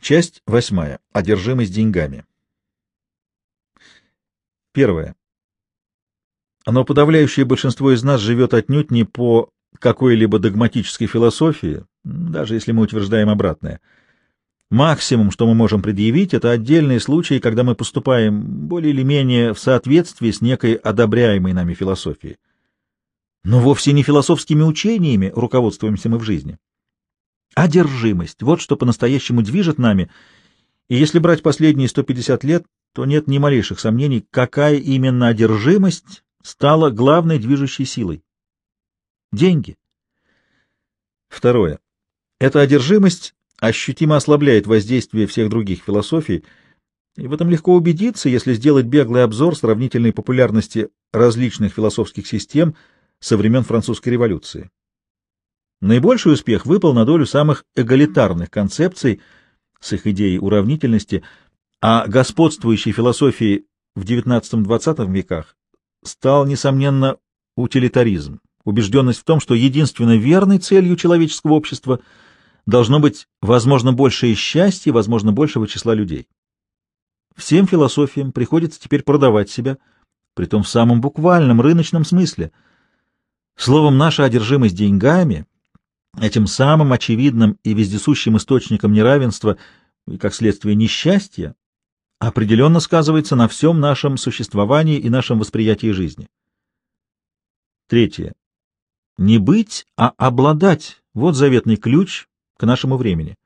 Часть восьмая. Одержимость деньгами. Первое. Но подавляющее большинство из нас живет отнюдь не по какой-либо догматической философии, даже если мы утверждаем обратное. Максимум, что мы можем предъявить, это отдельные случаи, когда мы поступаем более или менее в соответствии с некой одобряемой нами философией. Но вовсе не философскими учениями руководствуемся мы в жизни. Одержимость — вот что по-настоящему движет нами, и если брать последние 150 лет, то нет ни малейших сомнений, какая именно одержимость стала главной движущей силой. Деньги. Второе. Эта одержимость ощутимо ослабляет воздействие всех других философий, и в этом легко убедиться, если сделать беглый обзор сравнительной популярности различных философских систем со времен французской революции. Наибольший успех выпал на долю самых эгалитарных концепций с их идеей уравнительности, а господствующей философией в XIX-XX веках стал, несомненно, утилитаризм, убежденность в том, что единственно верной целью человеческого общества должно быть, возможно, большее счастье, возможно, большего числа людей. Всем философиям приходится теперь продавать себя, притом в самом буквальном рыночном смысле. Словом, наша одержимость деньгами, этим самым очевидным и вездесущим источником неравенства и, как следствие, несчастья, определенно сказывается на всем нашем существовании и нашем восприятии жизни. Третье. Не быть, а обладать — вот заветный ключ к нашему времени.